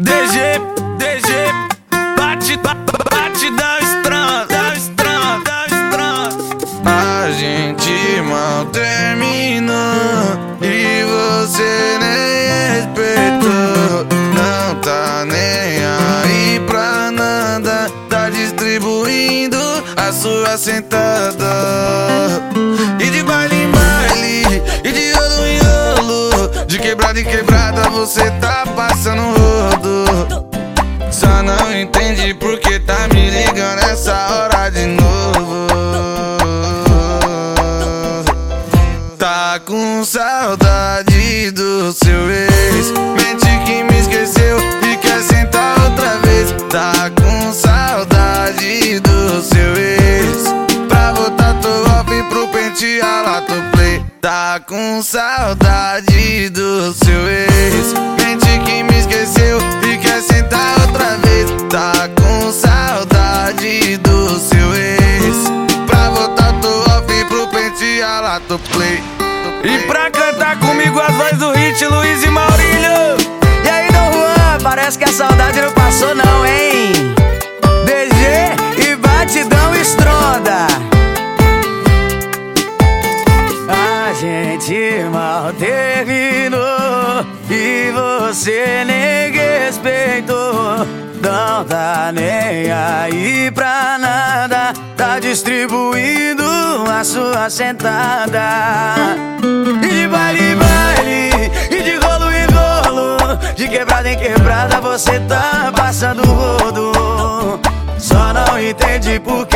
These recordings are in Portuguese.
DG, DG, bate, bate, dá estrada, dá estrada, dá estrada. A gente mal terminou e você nem respeitou. Não tá nem aí pra nada, tá distribuindo a sua sentada. E de baile em baile, e de rolo em rolo, de quebrada em quebrada você tá com saudade do seu ex. Mente que me esqueceu e quer sentar outra vez. Tá com saudade do seu ex. Pra botar tô off pro pentear lá tô play. Tá com saudade do seu ex. Mente que me esqueceu e quer sentar outra vez. Tá com saudade do seu ex. Pra botar tô off pro pentear lá tô play. Gente mal terminou E você nem respeitou. Não tá nem aí pra nada Tá distribuindo a sua sentada. E de baile em baile E de rolo em rolo De quebrada em quebrada você tá passando rodo. Só não entendi porque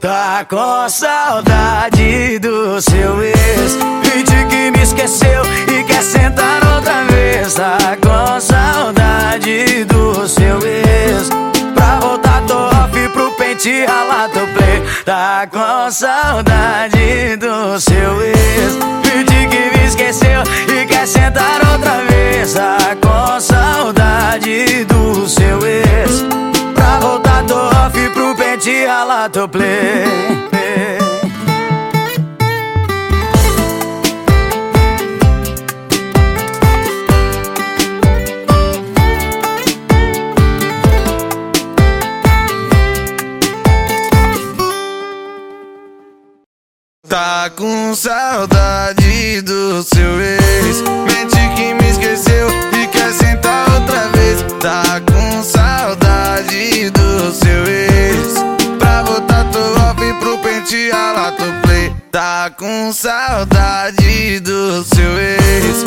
Tá com saudade do seu ex. Finge que me esqueceu e quer sentar outra vez. Tá com saudade do seu ex. Pra voltar tô off pro pente ralar teu play. Tá com saudade do seu ex. Finge que me esqueceu e quer sentar outra vez ralar teu play Tá com saudade do seu ex. Mente que me esqueceu lá tô play. Tá com saudade do seu ex.